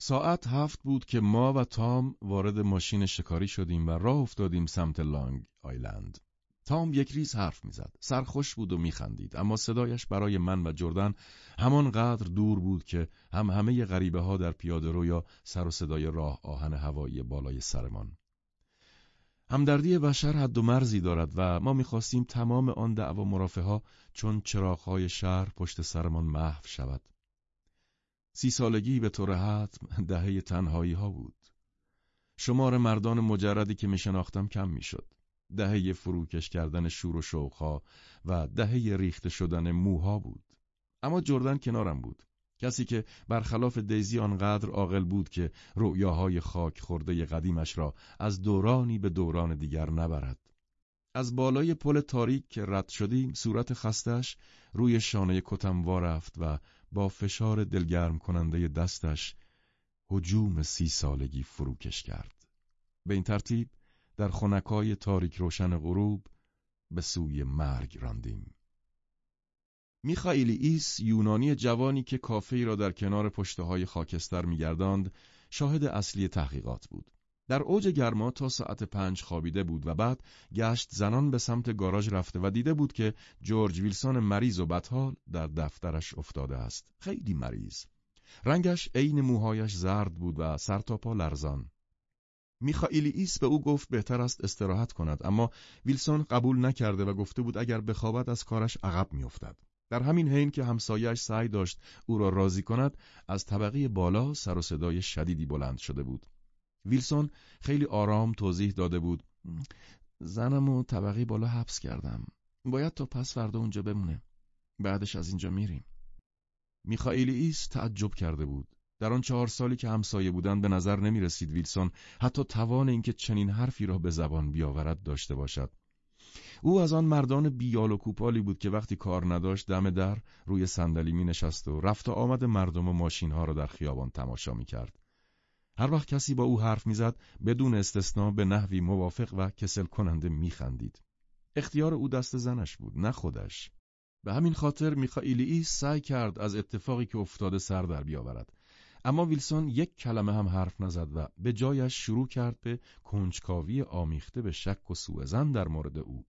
ساعت هفت بود که ما و تام وارد ماشین شکاری شدیم و راه افتادیم سمت لانگ آیلند. تام یک ریز حرف می‌زد. سرخوش بود و میخندید اما صدایش برای من و جردن همانقدر دور بود که هم همه غریبه ها در پیاده رو یا سر و صدای راه آهن هوایی بالای سرمان. همدردی بشر حد و مرزی دارد و ما می‌خواستیم تمام آن دعوا مرافه ها چون چراغهای شهر پشت سرمان محو شود. سی سالگی به طور حتم دهه تنهایی ها بود. شمار مردان مجردی که می شناختم کم می شد. دهه فروکش کردن شور و شوقها و دهه ریخته شدن موها بود. اما جردن کنارم بود. کسی که برخلاف دیزی آنقدر عاقل بود که رؤیاهای خاک خورده قدیمش را از دورانی به دوران دیگر نبرد. از بالای پل تاریک که رد شدیم صورت خستش روی شانه کتم رفت و با فشار دلگرم کننده دستش هجوم سی سالگی فروکش کرد. به این ترتیب در خونکای تاریک روشن غروب به سوی مرگ راندیم. میخائیل ایس یونانی جوانی که کافه را در کنار پشته های خاکستر میگرداند شاهد اصلی تحقیقات بود. در اوج گرما تا ساعت پنج خوابیده بود و بعد گشت زنان به سمت گاراژ رفته و دیده بود که جورج ویلسون مریض و بدحال در دفترش افتاده است. خیلی مریض. رنگش عین موهایش زرد بود و سر تا پا لرزان. میخائیلی ایس به او گفت بهتر است استراحت کند اما ویلسون قبول نکرده و گفته بود اگر بخوابد از کارش عقب میافتد. در همین حین که همسایش سعی داشت او را راضی کند از طبقه بالا سر و صدای شدیدی بلند شده بود. ویلسون خیلی آرام توضیح داده بود. زنم و طبقه بالا حبس کردم. باید تا پس فردا اونجا بمونه. بعدش از اینجا میریم. میخائیل ایس تعجب کرده بود. در آن چهار سالی که همسایه بودن به نظر نمی رسید ویلسون حتی توان اینکه چنین حرفی را به زبان بیاورد داشته باشد. او از آن مردان بیال و کوپالی بود که وقتی کار نداشت دم در روی صندلی می نشست و رفت و آمد مردم و ماشین ها را در خیابان تماشا می کرد. هر وقت کسی با او حرف می‌زد بدون استثنا به نحوی موافق و کسل کننده میخندید. اختیار او دست زنش بود نه خودش. به همین خاطر میخائیلی سعی کرد از اتفاقی که افتاده سر در بیاورد. اما ویلسون یک کلمه هم حرف نزد و به جایش شروع کرد به کنجکاوی آمیخته به شک و زن در مورد او.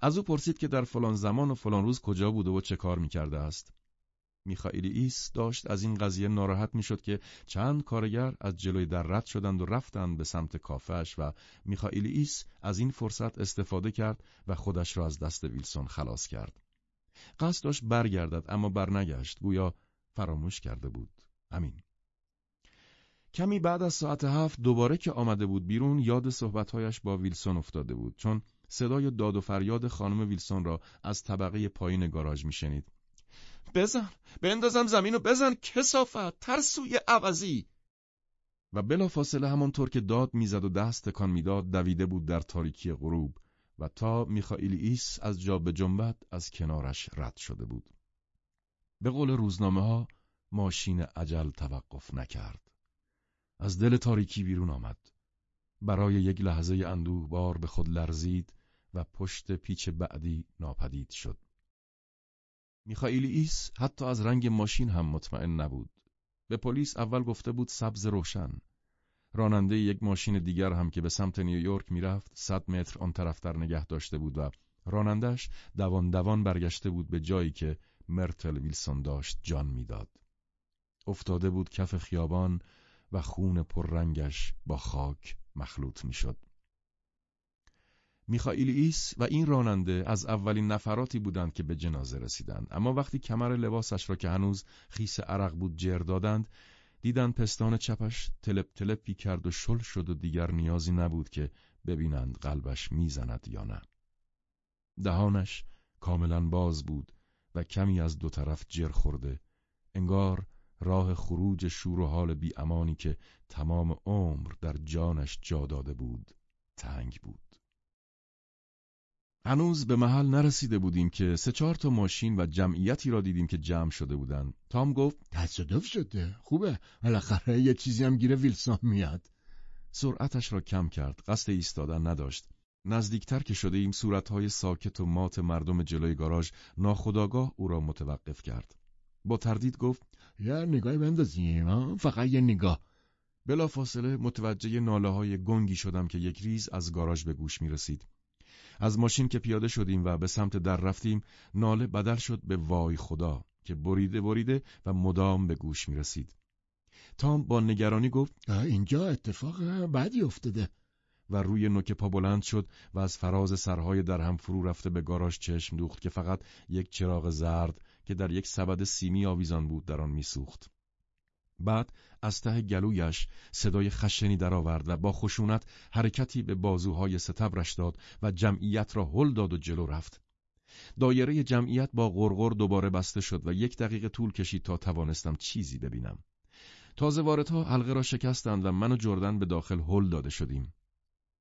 از او پرسید که در فلان زمان و فلان روز کجا بوده و چه کار می‌کرده است. میخائیل ایس داشت از این قضیه ناراحت می‌شد که چند کارگر از جلوی در رد شدند و رفتند به سمت کافش و میخائیل ایس از این فرصت استفاده کرد و خودش را از دست ویلسون خلاص کرد. قصد داشت برگردد اما برنگشت گویا فراموش کرده بود. همین. کمی بعد از ساعت هفت دوباره که آمده بود بیرون یاد صحبتهایش با ویلسون افتاده بود چون صدای داد و فریاد خانم ویلسون را از طبقه پایین گاراژ میشنید. بزن بندازم زمین و بزن کسافت ترسوی عوضی و بلا فاصله همانطور که داد می‌زد و دست تکان می‌داد دویده بود در تاریکی غروب و تا میخائیل ایس از جا به جنبت از کنارش رد شده بود. به قول روزنامه ها ماشین عجل توقف نکرد. از دل تاریکی بیرون آمد. برای یک لحظه اندوه بار به خود لرزید و پشت پیچ بعدی ناپدید شد. میخائیل ایس حتی از رنگ ماشین هم مطمئن نبود. به پلیس اول گفته بود سبز روشن. راننده یک ماشین دیگر هم که به سمت نیویورک می‌رفت صد متر آن طرفتر نگه داشته بود و رانندش دوان دوان برگشته بود به جایی که مرتل ویلسون داشت جان می‌داد. افتاده بود کف خیابان و خون پررنگش با خاک مخلوط می‌شد. میخائیل ایس و این راننده از اولین نفراتی بودند که به جنازه رسیدند. اما وقتی کمر لباسش را که هنوز خیس عرق بود جر دادند دیدند پستان چپش تلپ تلپی کرد و شل شد و دیگر نیازی نبود که ببینند قلبش می‌زند یا نه. دهانش کاملا باز بود و کمی از دو طرف جر خورده. انگار راه خروج شور و حال بی امانی که تمام عمر در جانش جا داده بود تنگ بود. هنوز به محل نرسیده بودیم که سه چهار تا ماشین و جمعیتی را دیدیم که جمع شده بودند. تام گفت تصادف شده. خوبه. بالاخره یه چیزی هم گیره ویلسون میاد. سرعتش را کم کرد. قصد ایستادن نداشت. نزدیکتر که شده ایم صورتهای ساکت و مات مردم جلوی گاراژ ناخداگاه او را متوقف کرد. با تردید گفت یه نگاهی بندازیم فقط یه نگاه. بلافاصله متوجه ناله های گنگی شدم که یک ریز از گاراژ به گوش می رسید. از ماشین که پیاده شدیم و به سمت در رفتیم ناله بدل شد به وای خدا که بریده بریده و مدام به گوش می رسید. تام با نگرانی گفت اینجا اتفاق بدی افتاده و روی نوک پا بلند شد و از فراز سرهای در هم فرو رفته به گاراژ چشم دوخت که فقط یک چراغ زرد که در یک سبد سیمی آویزان بود در آن میسوخت. بعد از ته گلویش صدای خشنی درآورد و با خشونت حرکتی به بازوهای ستبرش داد و جمعیت را هل داد و جلو رفت. دایره جمعیت با غرغر دوباره بسته شد و یک دقیقه طول کشید تا توانستم چیزی ببینم. تازه واردها حلقه را شکستند و من و جردن به داخل هل داده شدیم.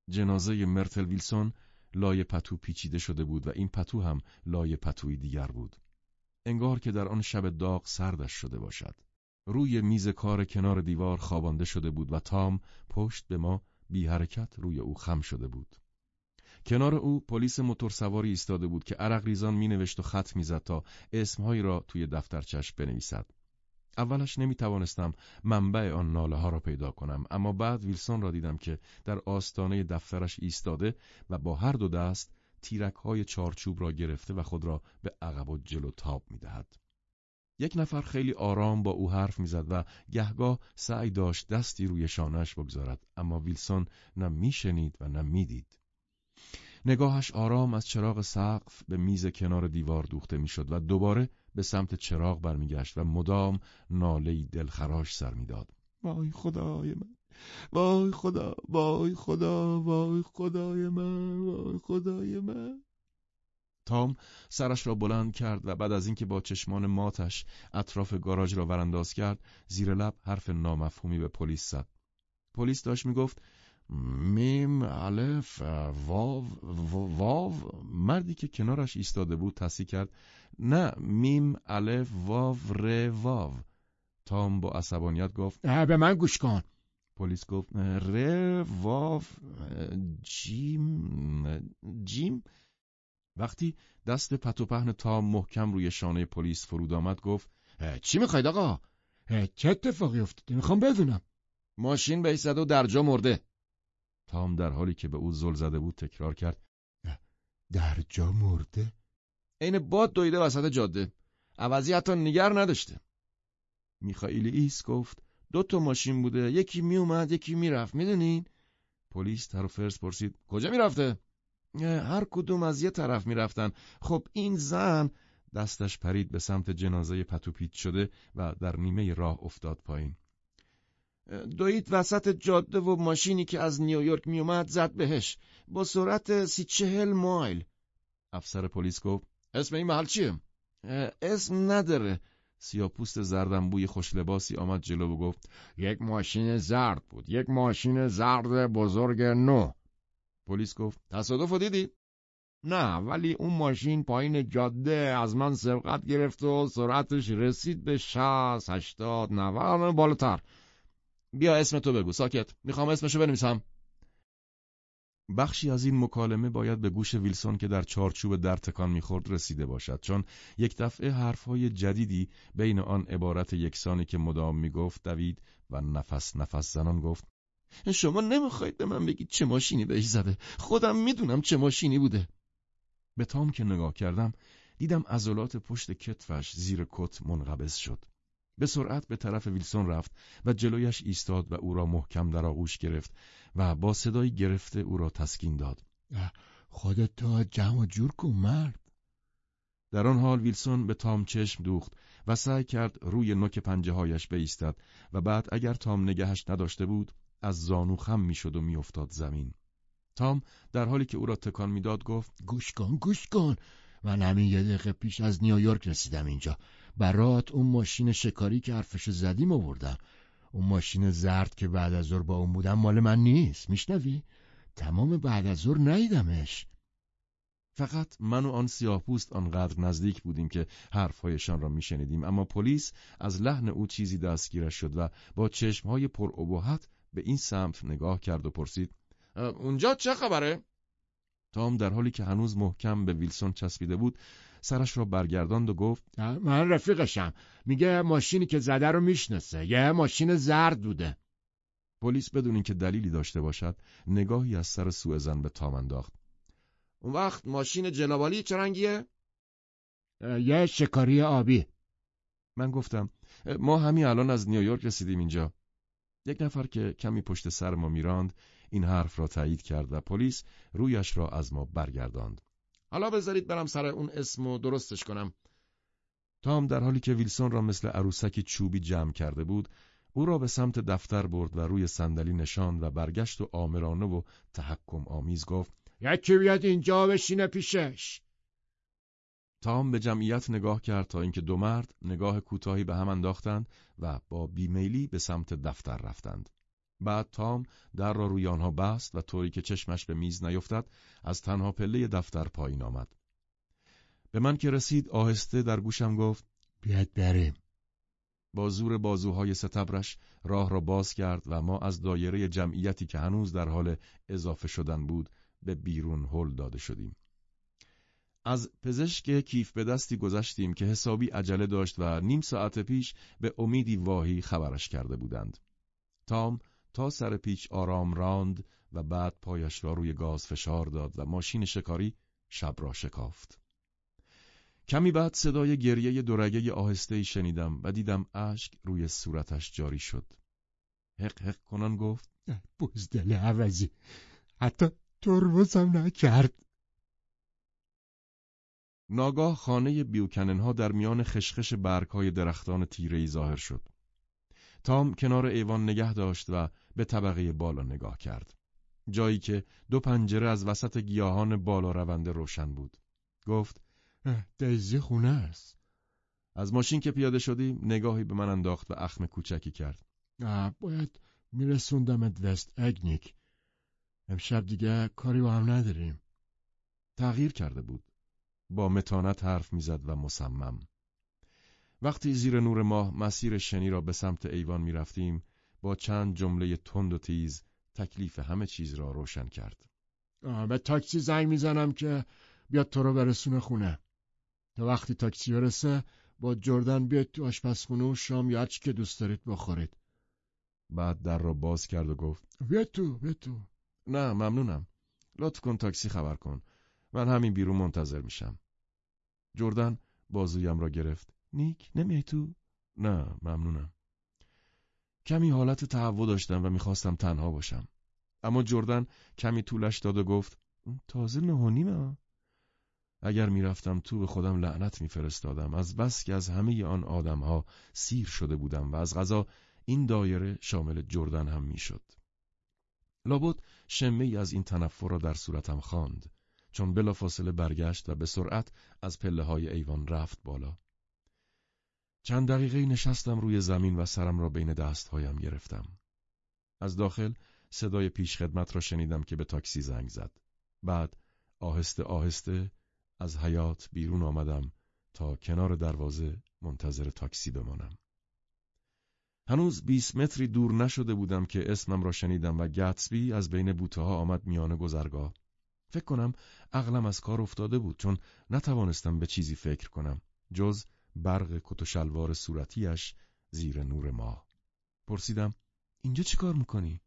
جنازه مرتل ویلسون لای پتو پیچیده شده بود و این پتو هم لای پتوی دیگر بود. انگار که در آن شب داغ سردش شده باشد. روی میز کار کنار دیوار خوابانده شده بود و تام پشت به ما بی حرکت روی او خم شده بود. کنار او پلیس موتورسواری ایستاده بود که عرق ریزان می نوشت و خط می‌زد تا اسمهایی را توی دفترچش بنویسد. اولش نمی توانستم منبع آن ناله ها را پیدا کنم اما بعد ویلسون را دیدم که در آستانه دفترش ایستاده و با هر دو دست تیرک های چارچوب را گرفته و خود را به عقب و جلو تاب می دهد. یک نفر خیلی آرام با او حرف می‌زد و گهگاه سعی داشت دستی روی شانهش بگذارد اما ویلسون نه میشنید و نه می‌دید. نگاهش آرام از چراغ سقف به میز کنار دیوار دوخته می‌شد و دوباره به سمت چراغ برمیگشت و مدام نالهای دلخراش سر می‌داد. وای خدای من وای خدا وای خدا وای خدای من وای خدای من تام سرش را بلند کرد و بعد از اینکه با چشمان ماتش اطراف گاراژ را ورانداز کرد زیر لب حرف نامفهومی به پلیس زد. پلیس داشت می‌گفت میم الف واو واو مردی که کنارش ایستاده بود تصحیح کرد نه میم الف واو ر واو. تام با عصبانیت گفت به من گوش کن. پلیس گفت ر واو جیم جیم؟ وقتی دست پتو پهن تام محکم روی شانه پلیس فرود آمد گفت چی می‌خواید آقا؟ چه اتفاقی افتاده؟ می‌خوام بدونم ماشین به زد و در جا مرده تام در حالی که به او زل زده بود تکرار کرد در جا مرده؟ عین باد دویده وسط جاده عوضی حتی نگه نداشته میخائیل ایس گفت دو تا ماشین بوده یکی میومد یکی می‌رفت می‌دونین پلیس تر و فرس پرسید کجا می‌رفته هر کدوم از یه طرف می‌رفتن. خب این زن دستش پرید به سمت جنازه پتوپیچ شده و در نیمه راه افتاد پایین. دوید وسط جاده و ماشینی که از نیویورک میومد زد بهش. با سرعت سی چهل مایل. افسر پلیس گفت اسم این محل چیه؟ اسم نداره. سیاپوست خوش لباسی آمد جلو و گفت یک ماشین زرد بود. یک ماشین زرد بزرگ نو. پلیس گفت تصادف دیدی؟ نه ولی اون ماشین پایین جاده از من سرقت گرفت و سرعتش رسید به شست هشتاد نوه بالاتر. بیا اسم تو بگو ساکت. می‌خوام اسمشو بنویسم. بخشی از این مکالمه باید به گوش ویلسون که در چارچوب در تکان می‌خورد رسیده باشد چون یک دفعه حرفهای جدیدی بین آن عبارت یکسانی که مدام می‌گفت دوید و نفس نفس زنان گفت شما نمی‌خواید به من بگید چه ماشینی بهش زده. خودم می‌دونم چه ماشینی بوده. به تام که نگاه کردم دیدم عضلات پشت کتفش زیر کت منقبض شد. به سرعت به طرف ویلسون رفت و جلویش ایستاد و او را محکم در آغوش گرفت و با صدای گرفته او را تسکین داد. خودت تا جمع جور کن مرد. در آن حال ویلسون به تام چشم دوخت و سعی کرد روی نوک پنجه هایش بیستد و بعد اگر تام نگهش نداشته بود از زانو خم می‌شد و میافتاد زمین. تام در حالی که او را تکان می‌داد گفت گوش کن گوش کن. من همین یه دقیقه پیش از نیویورک رسیدم اینجا. برات اون ماشین شکاری که حرفش زدیم آوردم. اون ماشین زرد که بعد از ظهر با اون بودم مال من نیست. میشنوی؟ تمام بعد از ظهر ندیدمش. فقط من و آن سیاه پوست آنقدر نزدیک بودیم که حرفهایشان را میشنیدیم. اما پلیس از لحن او چیزی دستگیرش شد و با چشمهای پر به این سمت نگاه کرد و پرسید اونجا چه خبره؟ تام در حالی که هنوز محکم به ویلسون چسبیده بود سرش را برگرداند و گفت من رفیقشم. میگه ماشینی که زده رو می‌شناسه. یه ماشین زرد بوده. پلیس بدون اینکه دلیلی داشته باشد نگاهی از سر زن به تام انداخت. اون وقت ماشین جنابالی چه رنگیه؟ یه شکاری آبی. من گفتم ما همین الان از نیویورک رسیدیم اینجا. یک نفر که کمی پشت سر ما میراند این حرف را تایید کرد و پلیس رویش را از ما برگرداند. حالا بذارید برم سر اون اسمو درستش کنم. تام در حالی که ویلسون را مثل عروسکی چوبی جمع کرده بود او را به سمت دفتر برد و روی صندلی نشاند و برگشت و آمرانه و تحکم آمیز گفت یکی بیاد اینجا بشینه پیشش. تام به جمعیت نگاه کرد تا اینکه دو مرد نگاه کوتاهی به هم انداختند و با بیمیلی به سمت دفتر رفتند. بعد تام در را روی آنها بست و طوری که چشمش به میز نیفتد از تنها پله دفتر پایین آمد. به من که رسید آهسته در گوشم گفت بیاد بریم. با زور بازوهای ستبرش راه را باز کرد و ما از دایره جمعیتی که هنوز در حال اضافه شدن بود به بیرون هل داده شدیم. از پزشک کیف به دستی گذشتیم که حسابی عجله داشت و نیم ساعت پیش به امیدی واهی خبرش کرده بودند. تام تا سر پیچ آرام راند و بعد پایش را روی گاز فشار داد و ماشین شکاری شب را شکافت. کمی بعد صدای گریه دورگه آهسته شنیدم و دیدم اشک روی صورتش جاری شد. حق حق کنان گفت بزدل عوضی حتی ترمزم نکرد. ناگاه خانه بیوکننها در میان خشخش برگهای درختان تیرهی ظاهر شد. تام کنار ایوان نگه داشت و به طبقه بالا نگاه کرد. جایی که دو پنجره از وسط گیاهان بالا رونده روشن بود. گفت دیزی خونه است. از ماشین که پیاده شدیم نگاهی به من انداخت و اخم کوچکی کرد. باید میرسوندمت وست اگنیک. امشب دیگه کاری با هم نداریم. تغییر کرده بود. با متانت حرف می‌زد و مصمم. وقتی زیر نور ماه مسیر شنی را به سمت ایوان می رفتیم با چند جمله تند و تیز تکلیف همه چیز را روشن کرد. به تاکسی زنگ می‌زنم که بیاد تو رو برسونه خونه. تا وقتی تاکسی برسه با جردن بیاد تو آشپزخونه و شام یا که دوست دارید بخورید. بعد در را باز کرد و گفت بیاد تو بیاد تو. نه ممنونم. لطف کن تاکسی خبر کن. من همین بیرون منتظر میشم. جردن بازویم را گرفت. نیک نمیای تو؟ نه ممنونم. کمی حالت تهوع داشتم و می‌خواستم تنها باشم. اما جردن کمی طولش داد و گفت تازه نه اگر می‌رفتم تو به خودم لعنت میفرستادم از بس که از همه آن آدمها سیر شده بودم و از غذا این دایره شامل جردن هم می‌شد. لابد شمه ای از این تنفر را در صورتم خواند چون بلافاصله برگشت و به سرعت از پله های ایوان رفت بالا. چند دقیقه نشستم روی زمین و سرم را بین دستهایم گرفتم. از داخل صدای پیشخدمت را شنیدم که به تاکسی زنگ زد. بعد آهسته آهسته از حیات بیرون آمدم تا کنار دروازه منتظر تاکسی بمانم. هنوز 20 متری دور نشده بودم که اسمم را شنیدم و گتسبی از بین بوته ها آمد میان گذرگاه. فکر کنم عقلم از کار افتاده بود چون نتوانستم به چیزی فکر کنم جز برق کت و شلوار صورتیش زیر نور ماه. پرسیدم اینجا چی کار می‌کنی؟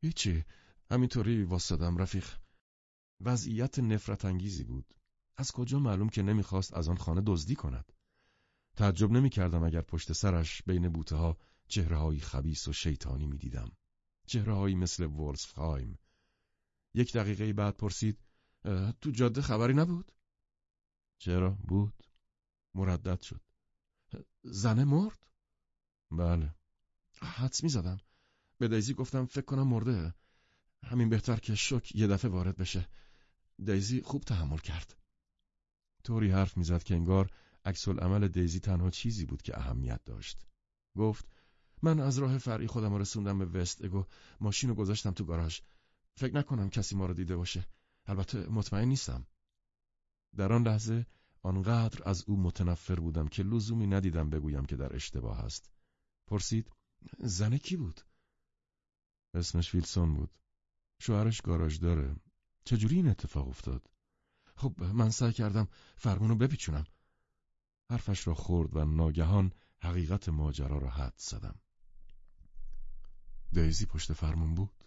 هیچی همینطوری واسدم رفیق. وضعیت نفرت انگیزی بود. از کجا معلوم که نمی‌خواست از آن خانه دزدی کند؟ تعجب نمی‌کردم اگر پشت سرش بین بوته ها چهره های خبیس و شیطانی می‌دیدم. چهره هایی مثل ورزفهایم. یک دقیقه بعد پرسید تو جاده خبری نبود؟ چرا بود؟ مردد شد. زنه مرد؟ بله. حدس می زدم. به دیزی گفتم فکر کنم مرده. همین بهتر که شک یه دفعه وارد بشه. دیزی خوب تحمل کرد. طوری حرف می‌زد که انگار عکس عمل دیزی تنها چیزی بود که اهمیت داشت. گفت من از راه فرعی خودم رسوندم به وست اگو ماشین رو گذاشتم تو گاراژ. فکر نکنم کسی ما رو دیده باشه. البته مطمئن نیستم. در آن لحظه آنقدر از او متنفر بودم که لزومی ندیدم بگویم که در اشتباه است. پرسید زنه کی بود؟ اسمش ویلسون بود. شوهرش گاراژ داره. چجوری این اتفاق افتاد؟ خب من سعی کردم فرمونو بپیچونم. حرفش را خورد و ناگهان حقیقت ماجرا را حد زدم. دیزی پشت فرمون بود.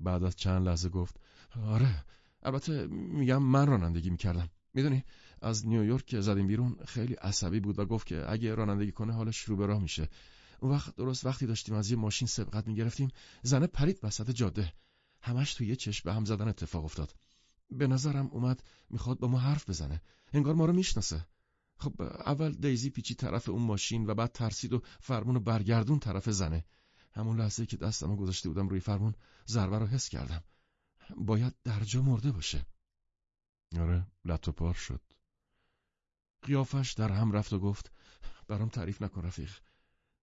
بعد از چند لحظه گفت آره البته میگم من رانندگی می‌کردم. می‌دونی از نیویورک که زدیم بیرون خیلی عصبی بود و گفت که اگه رانندگی کنه حالش رو به راه میشه. اون وقت درست وقتی داشتیم از یه ماشین سبقت می‌گرفتیم زنه پرید وسط جاده. همش توی یه چشم به هم زدن اتفاق افتاد. به نظرم اومد می‌خواد با ما حرف بزنه. انگار ما رو می‌شناسه. خب اول دیزی پیچی طرف اون ماشین و بعد ترسید و فرمون برگردون طرف زنه. همون لحظه که دستمو گذاشته بودم روی فرمون ضربه رو حس کردم. باید در جا مرده باشه. آره لط و پار شد. قیافش در هم رفت و گفت برام تعریف نکن رفیق.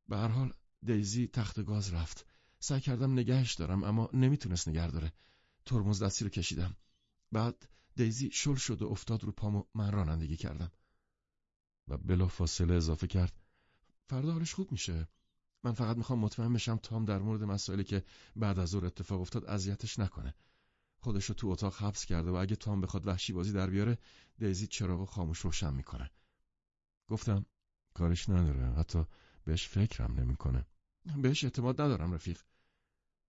به هر حال دیزی تخت گاز رفت. سعی کردم نگهش دارم اما نمی‌تونست نگه داره. ترمز دستی رو کشیدم. بعد دیزی شل شد و افتاد رو پام و من رانندگی کردم. و بلا فاصله اضافه کرد فردا حالش خوب میشه. من فقط می‌خوام مطمئن بشم تام در مورد مسائلی که بعد از ظهر اتفاق افتاد اذیتش نکنه. خودشو تو اتاق حبس کرده و اگه تام بخواد وحشی بازی در بیاره دیزی چراغو خاموش روشن می‌کنه. گفتم کارش نداره. حتی بهش فکرم نمی‌کنه. بهش اعتماد ندارم رفیق.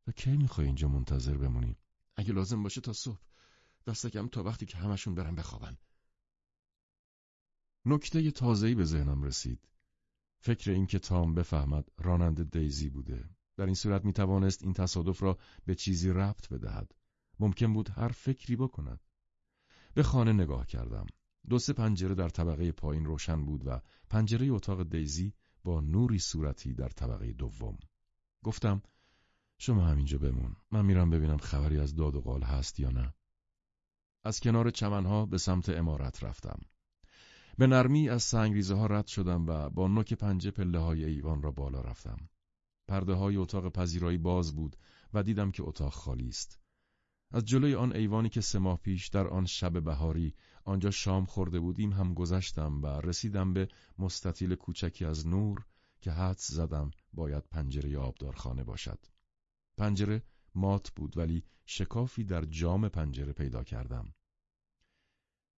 و کی می‌خوای اینجا منتظر بمونی؟ اگه لازم باشه تا صبح. دست کم تا وقتی که همشون برن بخوابن. نکته تازه‌ای به ذهنم رسید. فکر اینکه تام بفهمد راننده دیزی بوده. در این صورت می توانست این تصادف را به چیزی ربط بدهد. ممکن بود هر فکری بکند. به خانه نگاه کردم. دو سه پنجره در طبقه پایین روشن بود و پنجره اتاق دیزی با نوری صورتی در طبقه دوم. گفتم شما همینجا بمون. من میرم ببینم خبری از داد و قال هست یا نه. از کنار چمنها به سمت امارت رفتم. به نرمی از سنگریزه ها رد شدم و با نوک پنجه پله های ایوان را بالا رفتم پرده های اتاق پذیرایی باز بود و دیدم که اتاق خالی است از جلوی آن ایوانی که سه ماه پیش در آن شب بهاری آنجا شام خورده بودیم هم گذشتم و رسیدم به مستطیل کوچکی از نور که حدس زدم باید پنجره آبدارخانه باشد. پنجره مات بود ولی شکافی در جام پنجره پیدا کردم.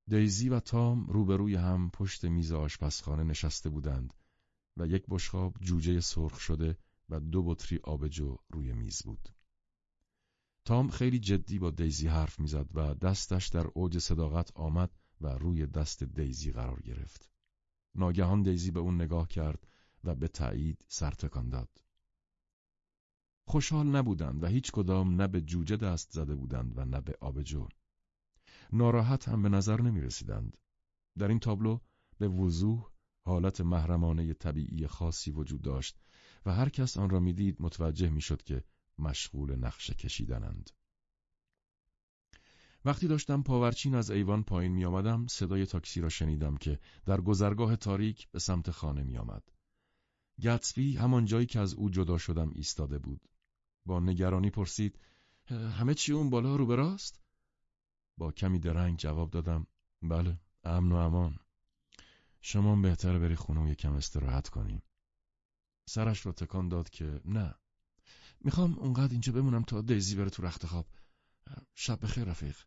دیزی و تام روبروی هم پشت میز آشپزخانه نشسته بودند و یک بشخاب جوجه سرخ شده و دو بطری آبجو روی میز بود. تام خیلی جدی با دیزی حرف می‌زد و دستش در اوج صداقت آمد و روی دست دیزی قرار گرفت. ناگهان دیزی به اون نگاه کرد و به تایید سر تکان داد. خوشحال نبودند و هیچ کدام نه به جوجه دست زده بودند و نه به آبجو. ناراحت هم به نظر نمی رسیدند. در این تابلو به وضوح حالت محرمانه طبیعی خاصی وجود داشت و هر کس آن را می‌دید متوجه می‌شد که مشغول نقشه کشیدنند. وقتی داشتم پاورچین از ایوان پایین می آمدم صدای تاکسی را شنیدم که در گذرگاه تاریک به سمت خانه می آمد. گتسبی همان جایی که از او جدا شدم ایستاده بود. با نگرانی پرسید همه چی اون بالا رو براست؟ با کمی درنگ جواب دادم بله امن و امان. شما بهتر بری خونه و یکم استراحت کنیم. سرش را تکان داد که نه. می‌خوام اونقدر اینجا بمونم تا دیزی بره تو رخت خواب. شب بخیر رفیق.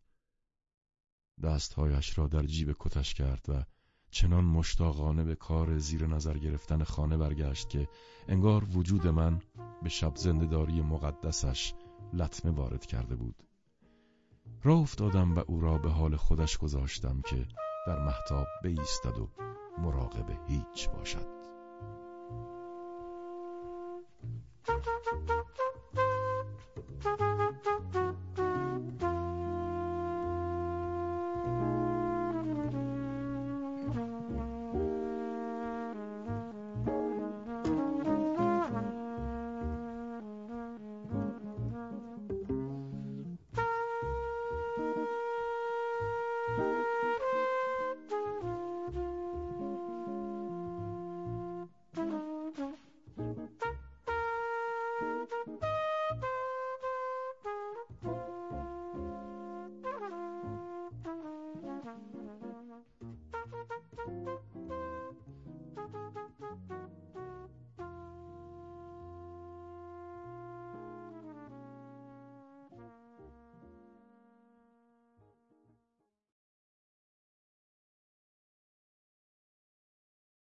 دستهایش را در جیب کتش کرد و چنان مشتاقانه به کار زیر نظر گرفتن خانه برگشت که انگار وجود من به شب زندهداری مقدسش لطمه وارد کرده بود. را افتادم و او را به حال خودش گذاشتم که در محتاب بیستد و مراقب هیچ باشد.